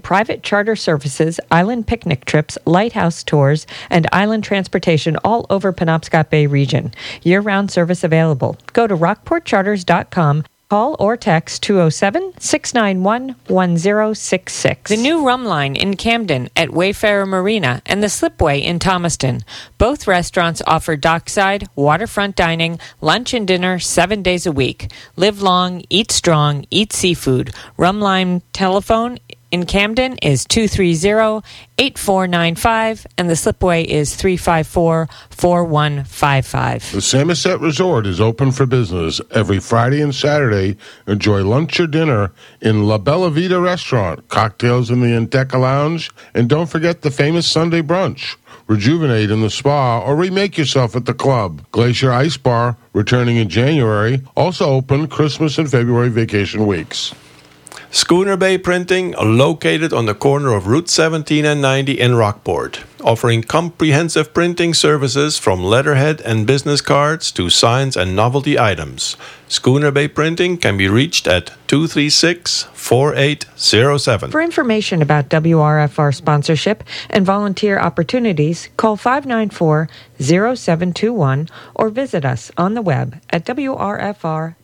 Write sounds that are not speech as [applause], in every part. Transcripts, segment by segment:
private charter services, island picnic trips, lighthouse tours, and island transportation all over Penobscot Bay region. Year-round service available. Go to rockportcharters.com Call or text 207 691 1066. The new rum line in Camden at Wayfarer Marina and the Slipway in Thomaston. Both restaurants offer dockside, waterfront dining, lunch and dinner seven days a week. Live long, eat strong, eat seafood. Rum line telephone in Camden is 230-8495 and the slipway is 354-4155. The Samoset Resort is open for business every Friday and Saturday. Enjoy lunch or dinner in La Bella Vita restaurant, cocktails in the Enoteca Lounge, and don't forget the famous Sunday brunch. Rejuvenate in the spa or remake yourself at the club. Glacier Ice Bar, returning in January, also open Christmas and February vacation weeks. Schooner Bay Printing, located on the corner of Route 17 and 90 in Rockport, offering comprehensive printing services from letterhead and business cards to signs and novelty items. Schooner Bay Printing can be reached at 236 4807. For information about WRFR sponsorship and volunteer opportunities, call 594 0721 or visit us on the web at wrfr.org.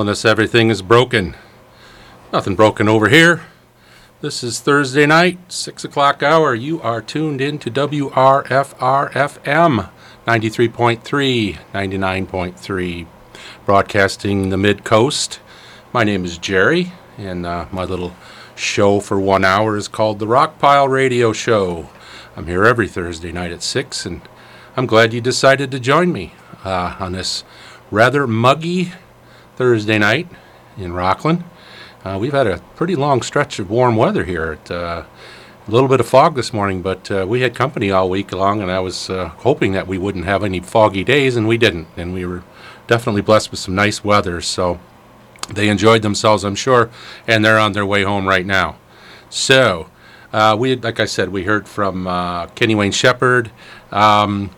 telling us everything is broken. Nothing broken over here. This is Thursday night, 6 o'clock hour. You are tuned in to WRFR FM 93.3, 99.3, broadcasting the mid coast. My name is Jerry, and uh, my little show for one hour is called the Rockpile Radio Show. I'm here every Thursday night at 6, and I'm glad you decided to join me uh, on this rather muggy Thursday night in Rockland. Uh, we've had a pretty long stretch of warm weather here. Uh, a little bit of fog this morning, but uh, we had company all week long, and I was hoping that we wouldn't have any foggy days, and we didn't. And we were definitely blessed with some nice weather, so they enjoyed themselves, I'm sure, and they're on their way home right now. So, we, like I said, we heard from Kenny Wayne Shepherd. Um,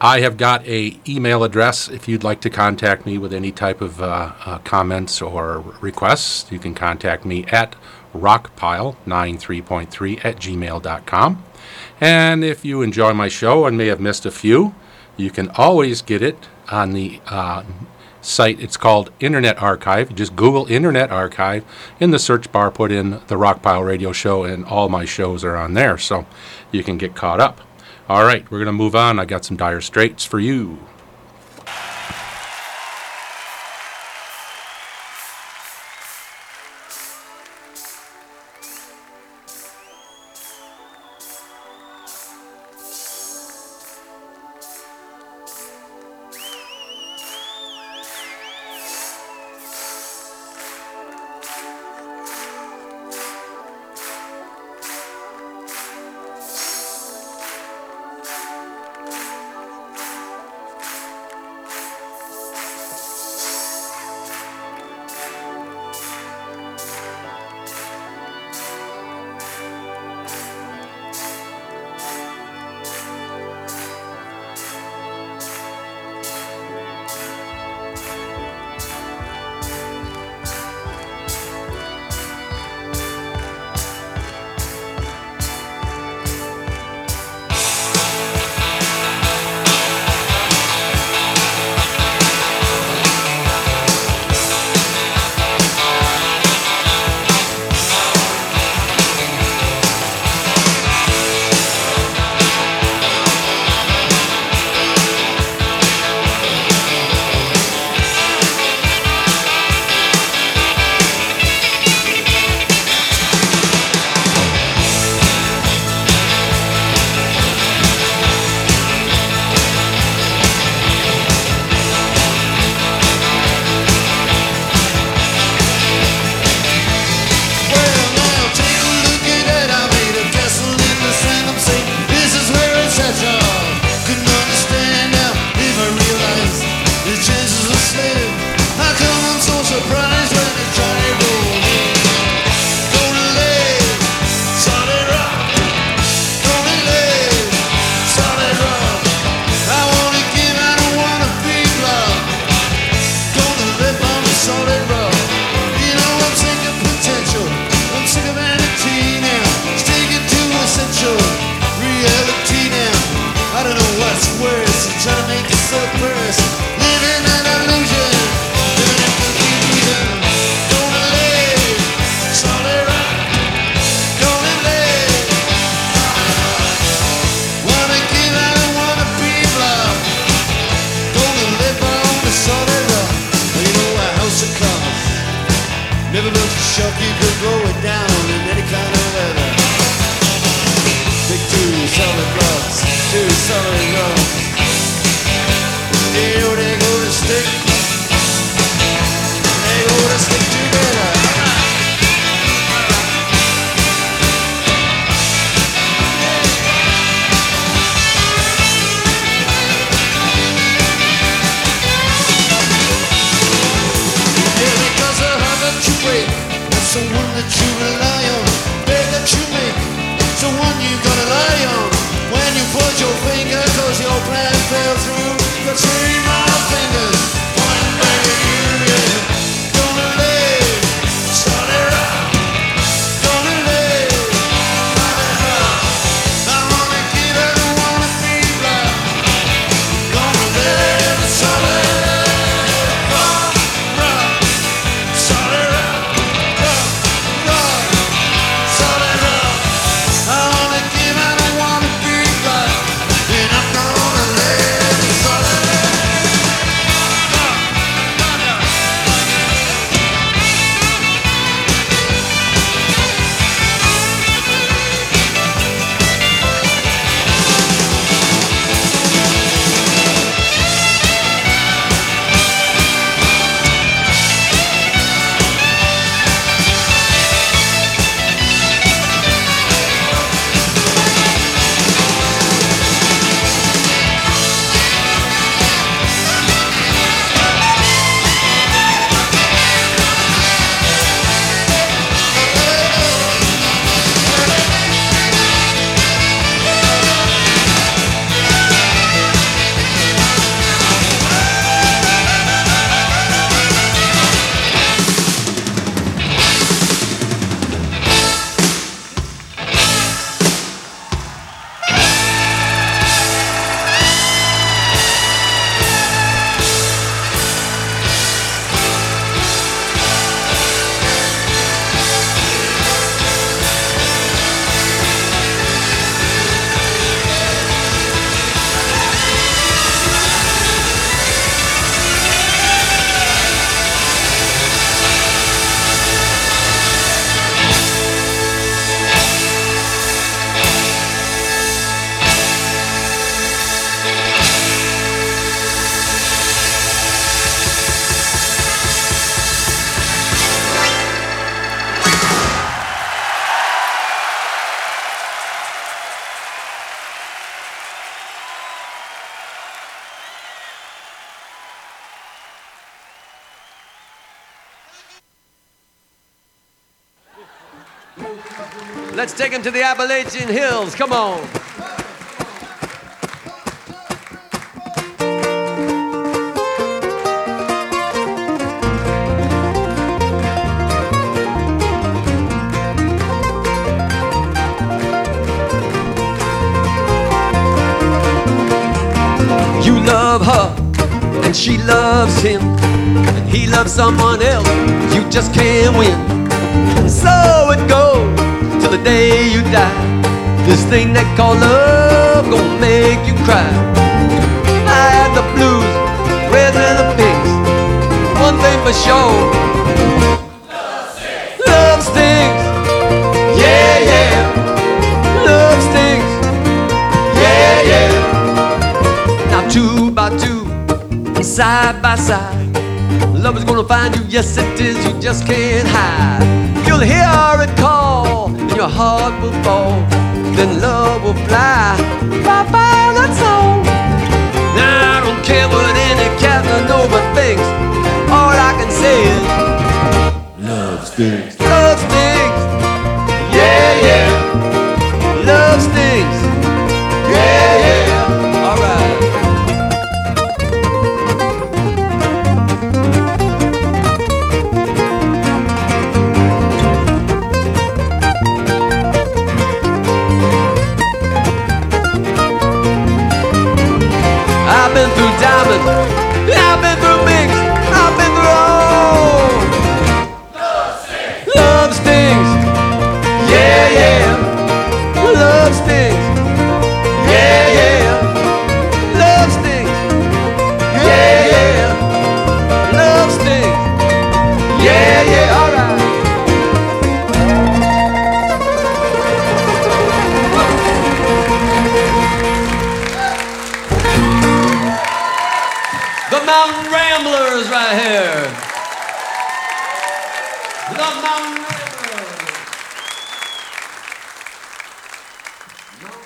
I have got a email address if you'd like to contact me with any type of uh, uh, comments or requests. You can contact me at rockpile93.3 at gmail.com. And if you enjoy my show and may have missed a few, you can always get it on the uh, site. It's called Internet Archive. Just Google Internet Archive. In the search bar, put in the Rockpile Radio Show, and all my shows are on there. So you can get caught up. All right, we're going to move on. I got some dire straits for you. Take him to the Appalachian Hills. Come on. You love her, and she loves him, and he loves someone else. You just can't win. Thing they call love gonna make you cry. I had the blues, reds and the pinks. One thing for sure. Love stings. Yeah, yeah. Love stings. Yeah, yeah. Now two by two, side by side. Love is gonna find you, yes it is, you just can't hide. You'll hear it call, and your heart will fall. Then love will fly, right by that's all. Now I don't care what any Casanova thinks. All I can say is love stings. Mountain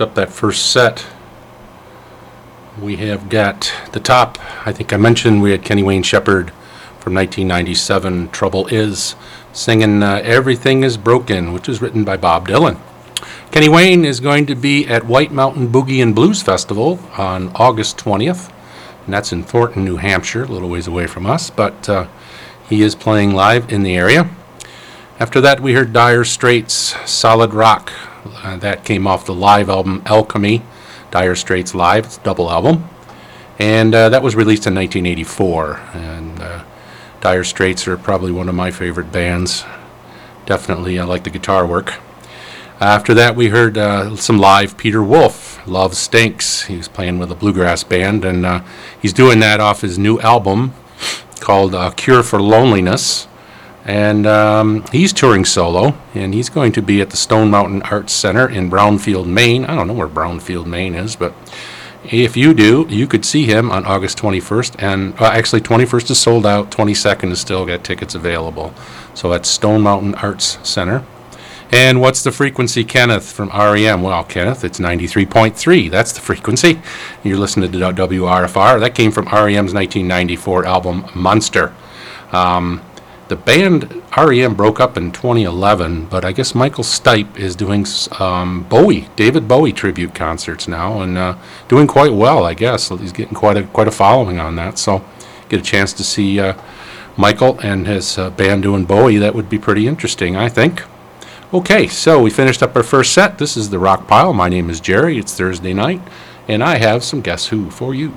Up that first set. We have got the top. I think I mentioned we had Kenny Wayne Shepherd from 1997. Trouble is singing uh, "Everything Is Broken," which was written by Bob Dylan. Kenny Wayne is going to be at White Mountain Boogie and Blues Festival on August 20th, and that's in Thornton, New Hampshire, a little ways away from us, but uh, he is playing live in the area. After that, we heard Dire Straits' Solid Rock. Uh, that came off the live album Alchemy, Dire Straits Live, it's a double album. And uh, that was released in 1984. And uh, Dire Straits are probably one of my favorite bands. Definitely, I like the guitar work. After that, we heard uh, some live Peter Wolf, Love Stinks. He was playing with a bluegrass band, and he's doing that off his new album called Cure for Loneliness. And um, he's touring solo, and he's going to be at the Stone Mountain Arts Center in Brownfield, Maine. I don't know where Brownfield, Maine is, but if you do, you could see him on August 21st. And uh, actually, 21st is sold out, 22nd is still got tickets available. So that's Stone Mountain Arts Center. And what's the frequency, Kenneth, from REM? Well, Kenneth, it's 93.3. That's the frequency. You're listening to WRFR. That came from REM's 1994 album Monster. Um, the band REM broke up in 2011, but I guess Michael Stipe is doing um, Bowie, David Bowie tribute concerts now, and uh, doing quite well. I guess he's getting quite a quite a following on that. So, get a chance to see uh, Michael and his uh, band doing Bowie. That would be pretty interesting, I think. Okay, so we finished up our first set. This is the Rock Pile. My name is Jerry. It's Thursday night, and I have some Guess Who for you.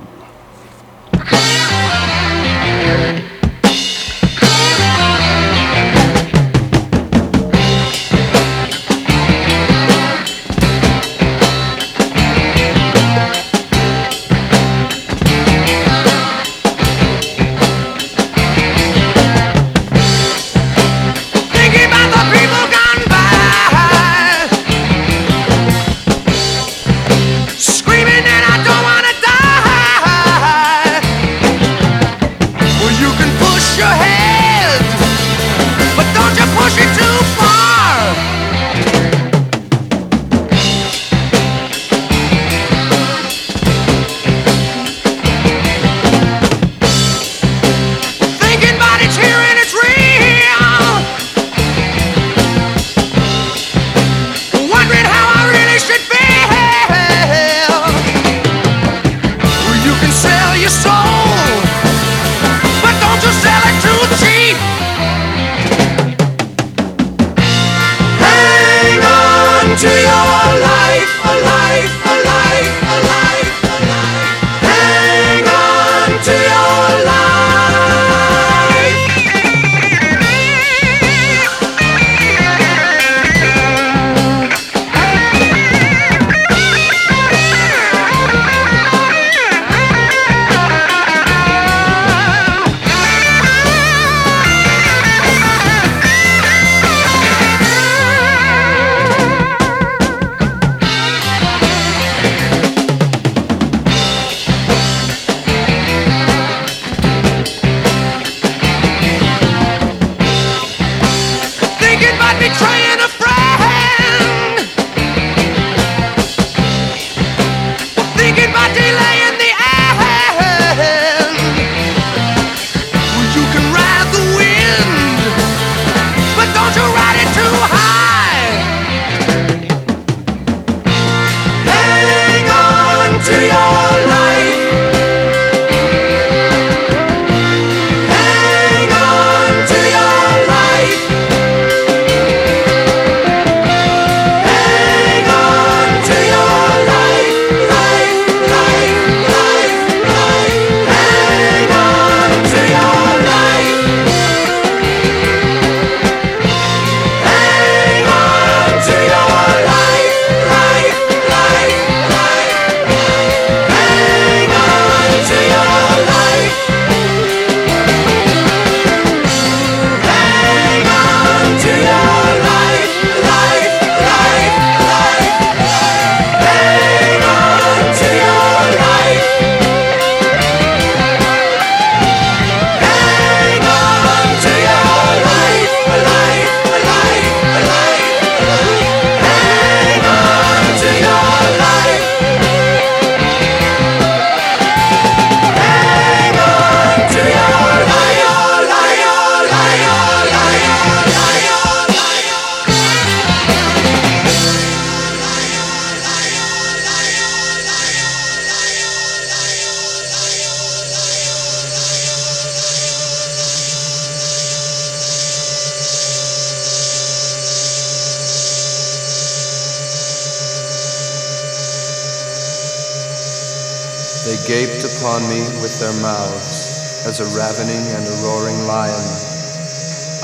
their mouths as a ravening and a roaring lion.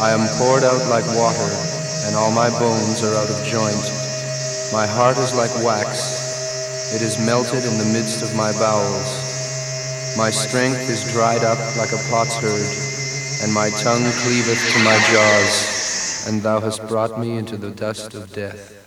I am poured out like water, and all my bones are out of joint. My heart is like wax, it is melted in the midst of my bowels. My strength is dried up like a potsherd, and my tongue cleaveth to my jaws, and thou hast brought me into the dust of death.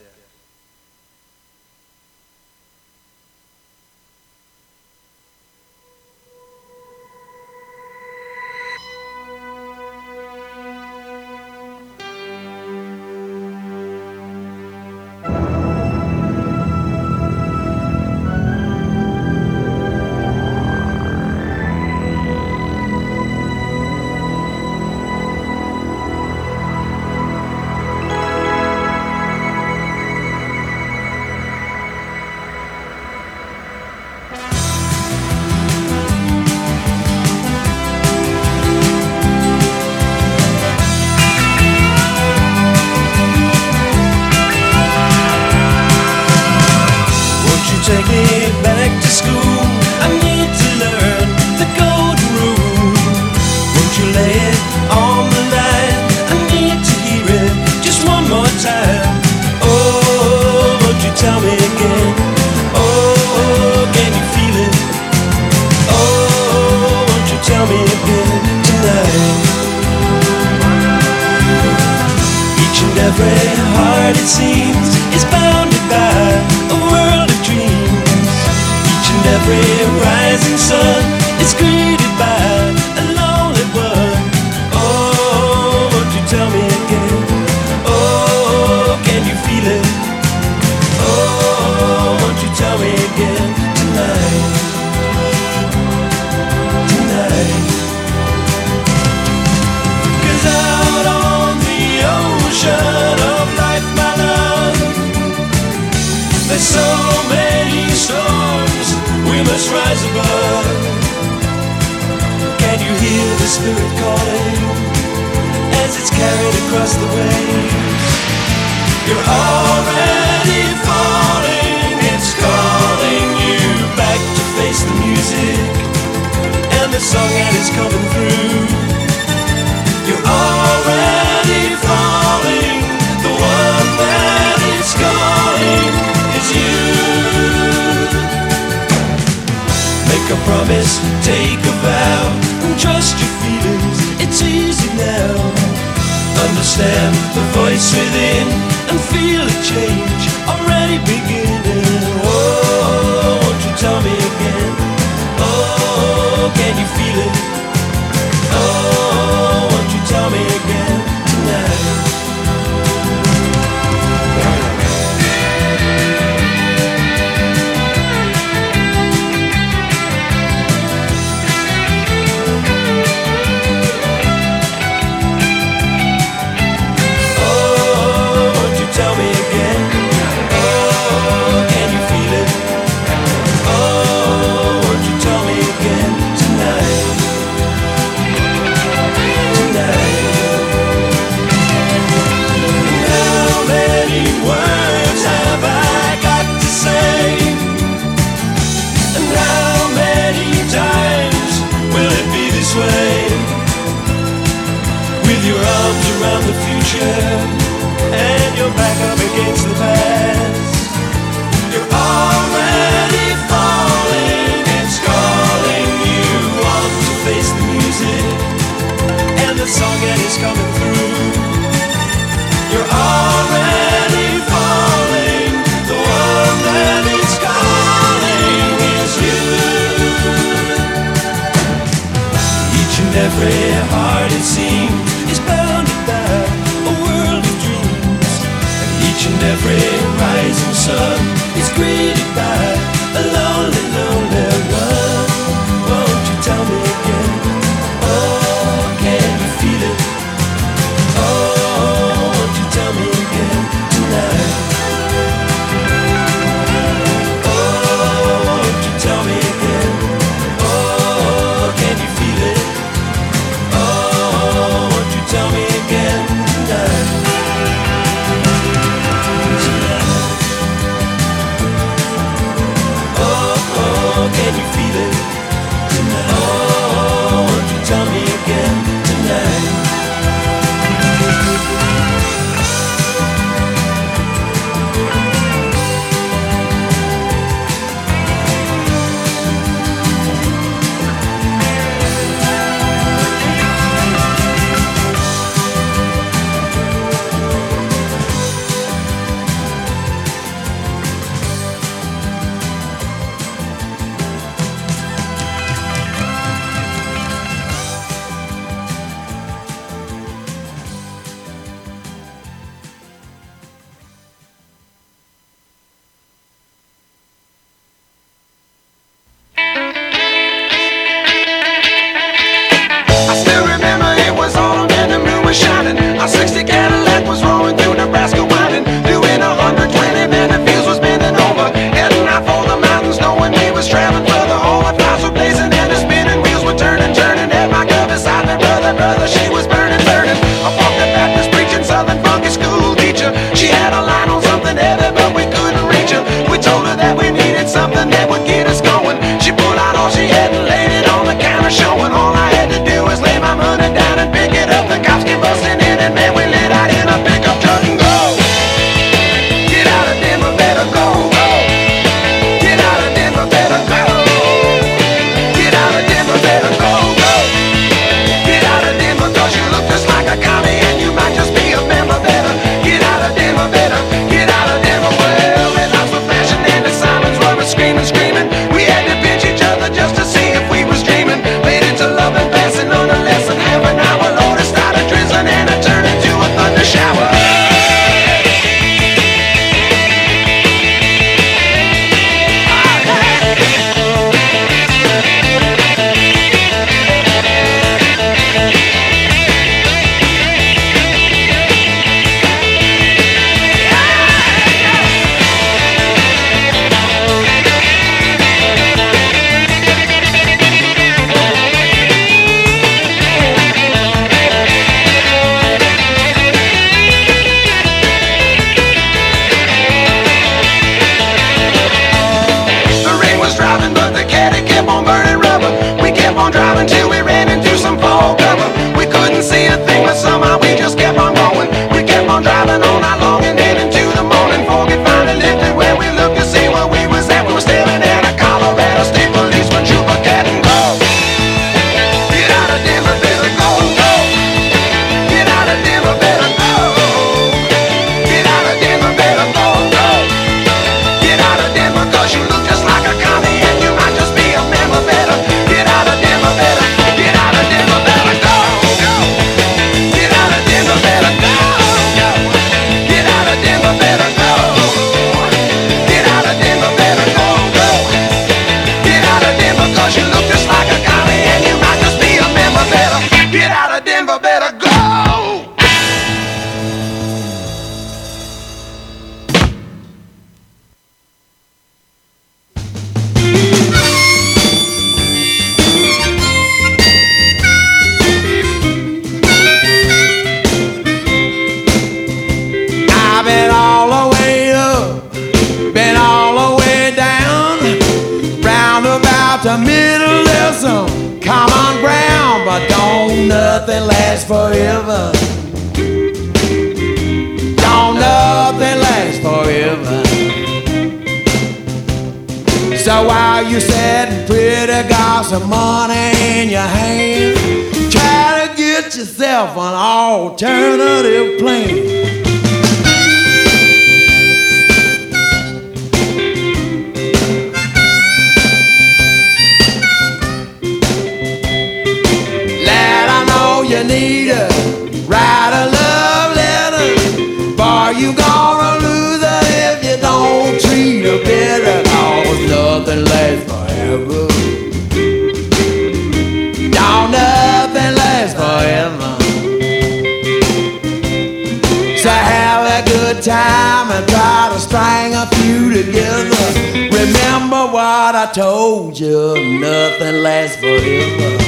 heaven. So while you sitting pretty, got some money in your hand, try to get yourself an alternative plan. Better. Cause nothing lasts forever. No, nothing lasts forever. So have a good time and try to string a few together. Remember what I told you, nothing lasts forever.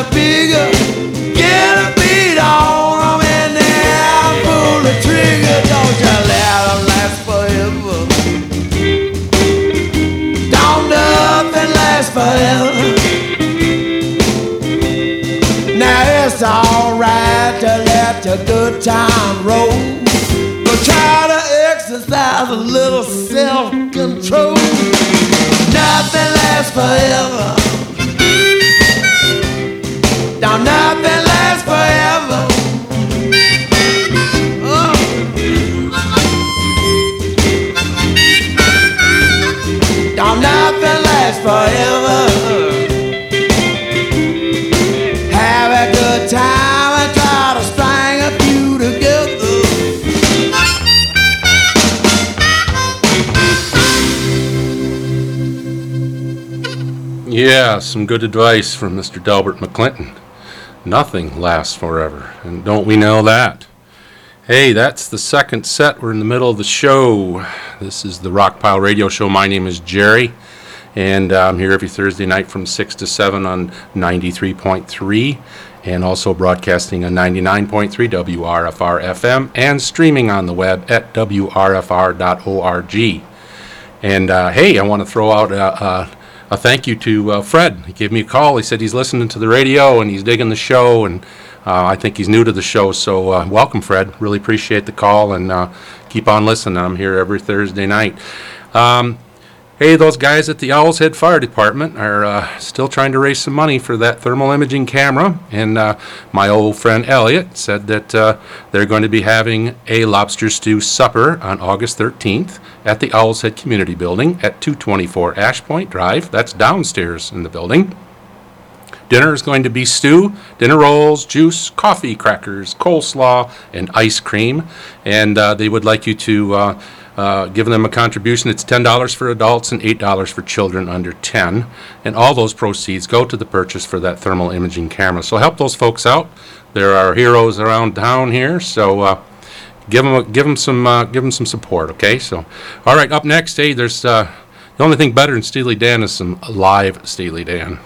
Your bigger, get a beat and then pull the trigger. Don't you last forever. Don't nothing last forever. Now it's alright to let your good time roll, but try to exercise a little self-control. Nothing lasts forever. Yeah, some good advice from Mr. Delbert McClinton. Nothing lasts forever, and don't we know that? Hey, that's the second set. We're in the middle of the show. This is the Rockpile Radio Show. My name is Jerry, and I'm here every Thursday night from 6 to 7 on 93.3, and also broadcasting on 99.3 WRFR FM, and streaming on the web at WRFR.org. And uh, hey, I want to throw out a, a thank you to uh, Fred. He gave me a call. He said he's listening to the radio and he's digging the show, and uh, I think he's new to the show. So uh, welcome, Fred. Really appreciate the call and uh, keep on listening. I'm here every Thursday night. Um, Hey, those guys at the Owl's Head Fire Department are uh, still trying to raise some money for that thermal imaging camera. And uh, my old friend Elliot said that uh, they're going to be having a lobster stew supper on August 13th at the Owl's Head Community Building at 224 Ash Point Drive. That's downstairs in the building. Dinner is going to be stew, dinner rolls, juice, coffee, crackers, coleslaw, and ice cream. And they would like you to uh, uh, them a contribution. It's $10 for adults and $8 for children under 10. And all those proceeds go to the purchase for that thermal imaging camera. So help those folks out. There are heroes around town here, so uh, give them give them some uh, give them some support. Okay, so all right. Up next, hey, there's uh, the only thing better than Steely Dan is some live Steely Dan.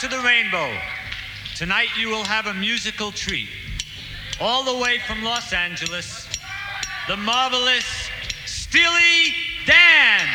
To the Rainbow. Tonight you will have a musical treat. All the way from Los Angeles, the marvelous Steely Dan.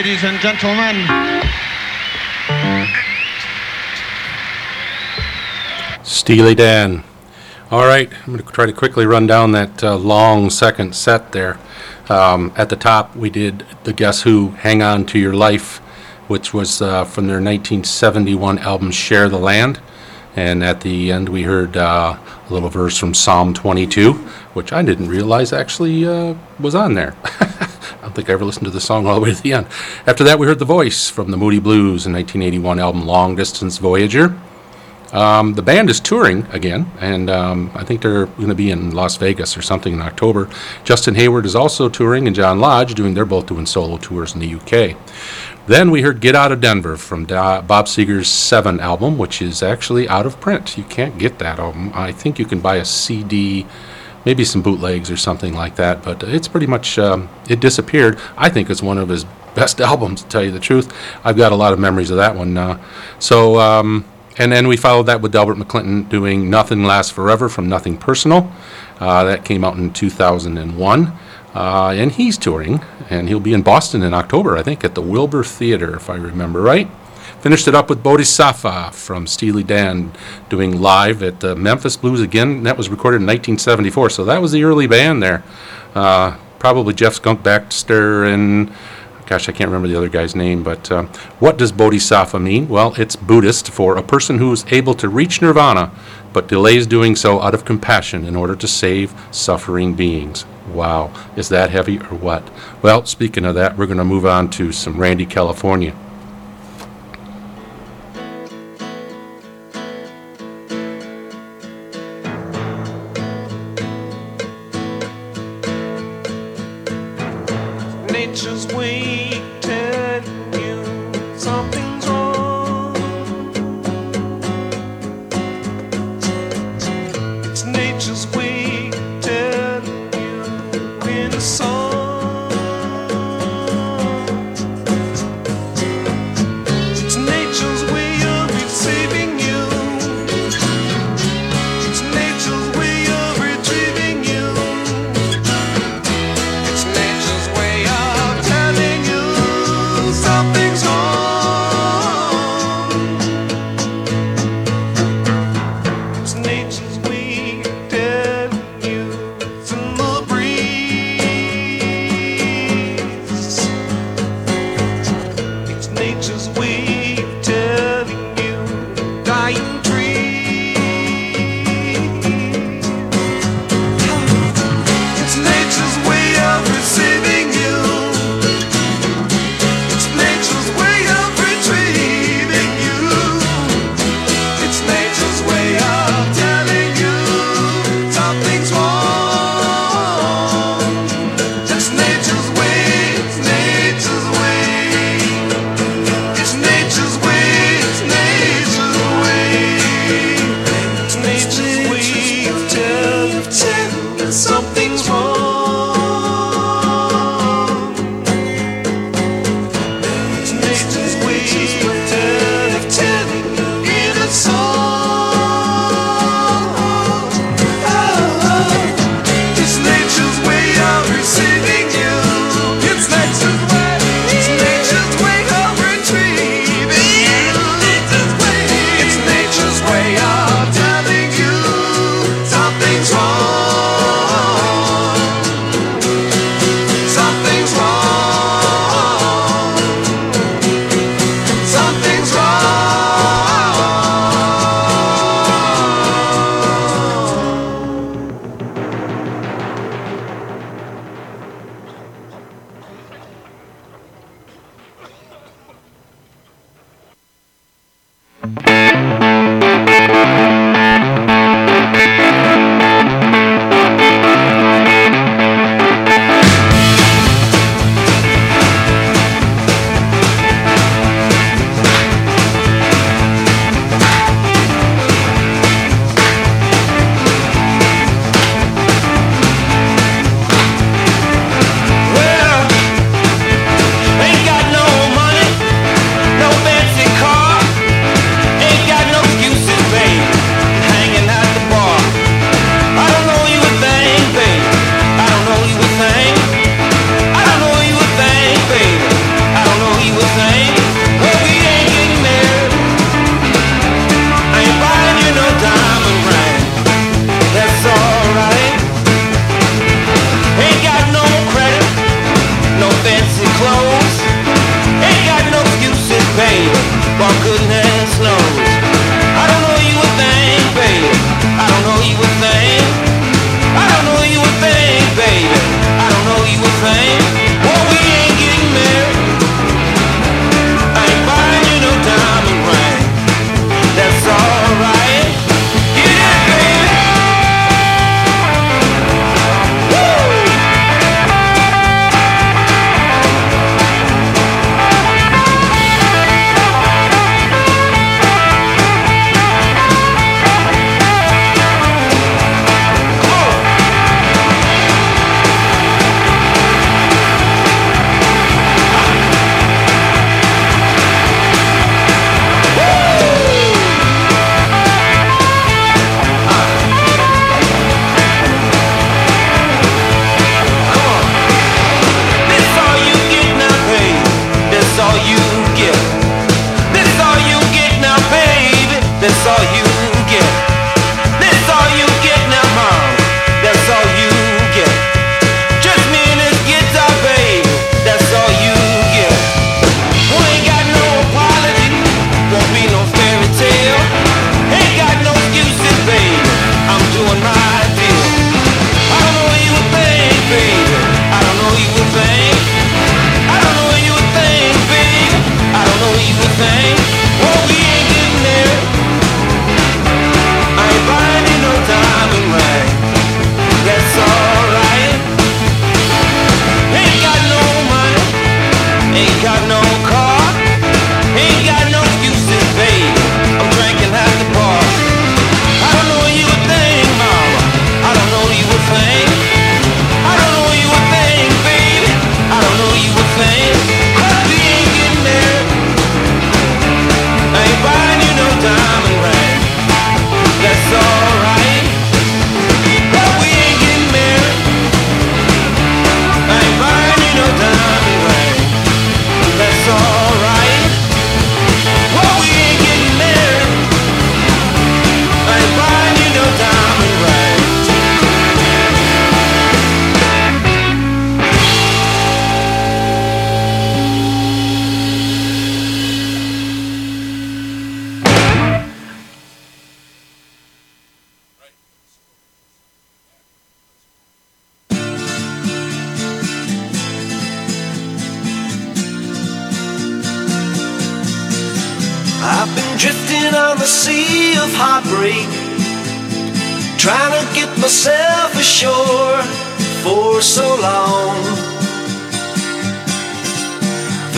Ladies and gentlemen. Steely Dan. All right, I'm going to try to quickly run down that uh, long second set there. Um, at the top, we did the Guess Who Hang On to Your Life, which was uh, from their 1971 album Share the Land. And at the end, we heard uh, a little verse from Psalm 22, which I didn't realize actually was on there. [laughs] I don't think I ever listened to the song all the way to the end. After that, we heard The Voice from the Moody Blues in 1981 album Long Distance Voyager. Um, the band is touring again, and um, I think they're going to be in Las Vegas or something in October. Justin Hayward is also touring, and John Lodge doing. They're both doing solo tours in the UK. Then we heard "Get Out of Denver" from Bob Seger's Seven album, which is actually out of print. You can't get that album. I think you can buy a CD, maybe some bootlegs or something like that. But it's pretty much um, it disappeared. I think it's one of his [laughs] best albums, to tell you the truth. I've got a lot of memories of that one. Uh, so. Um, and then we followed that with Delbert McClinton doing Nothing Lasts Forever from Nothing Personal. Uh, that came out in 2001. Uh, and he's touring, and he'll be in Boston in October, I think, at the Wilbur Theater, if I remember right. Finished it up with Bodhisattva from Steely Dan doing live at the Memphis Blues again. That was recorded in 1974, so that was the early band there. Uh, probably Jeff Skunk Baxter and gosh, I can't remember the other guy's name, but uh, what does bodhisattva mean? Well, it's Buddhist for a person who is able to reach nirvana, but delays doing so out of compassion in order to save suffering beings. Wow, is that heavy or what? Well, speaking of that, we're going to move on to some Randy California. just wait.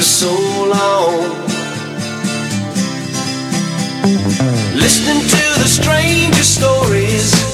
for so long. Listening to the strangest stories.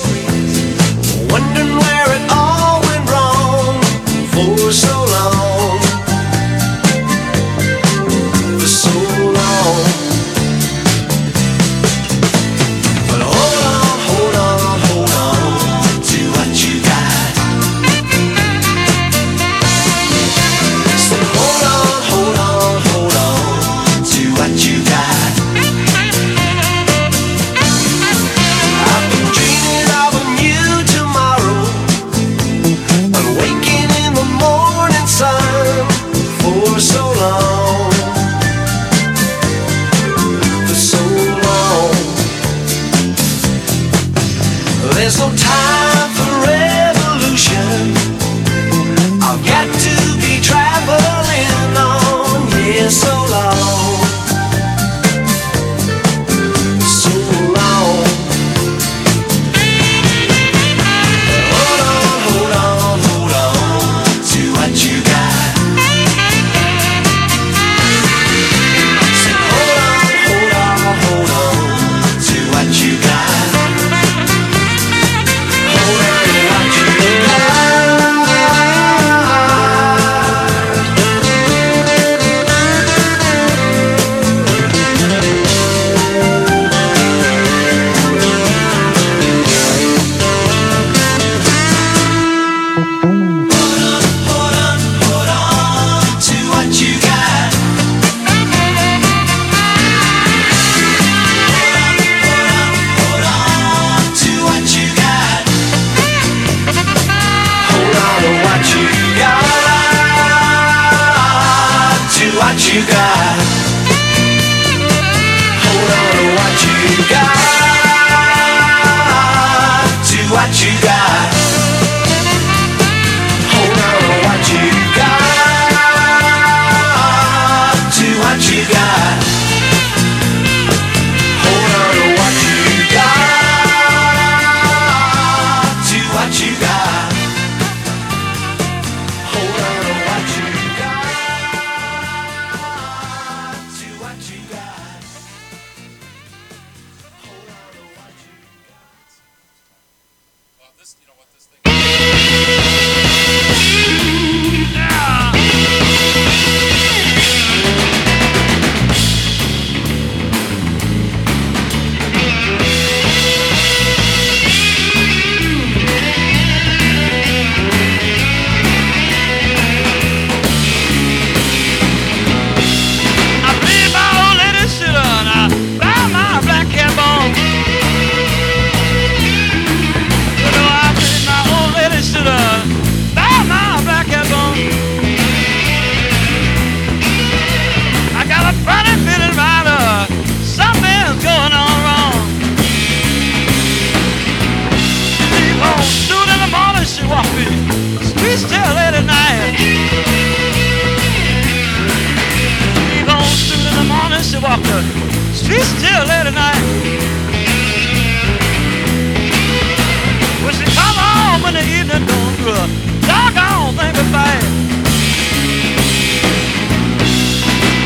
to a doggone thing to say.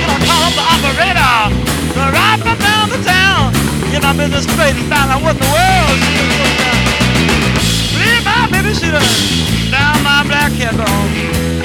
And I up the operator The ride from down the town. Get my business straight and find out what in the world she was looking at. Believe my baby, she done down my black cat bone.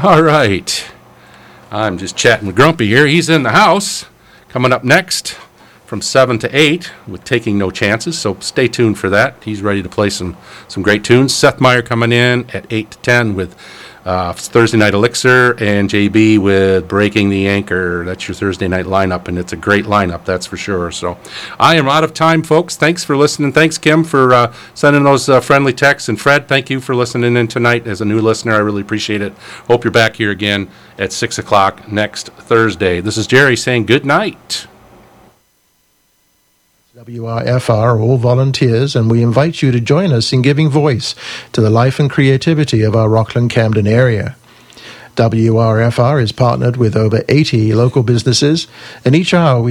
[laughs] All right. I'm just chatting with Grumpy here. He's in the house. Coming up next from 7 to 8 with Taking No Chances, so stay tuned for that. He's ready to play some, some great tunes. Seth Meyer coming in at 8 to 10 with uh, Thursday Night Elixir and JB with Breaking the Anchor. That's your Thursday night lineup, and it's a great lineup, that's for sure. So I am out of time, folks. Thanks for listening. Thanks, Kim, for uh, sending those uh, friendly texts. And Fred, thank you for listening in tonight as a new listener. I really appreciate it. Hope you're back here again at 6 o'clock next Thursday. This is Jerry saying good night. WRFR are all volunteers, and we invite you to join us in giving voice to the life and creativity of our Rockland Camden area. WRFR is partnered with over 80 local businesses, and each hour we